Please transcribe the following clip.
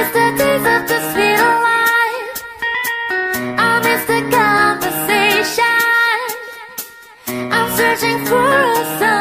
miss the days of the sweet life. I miss the conversation. I'm searching for a song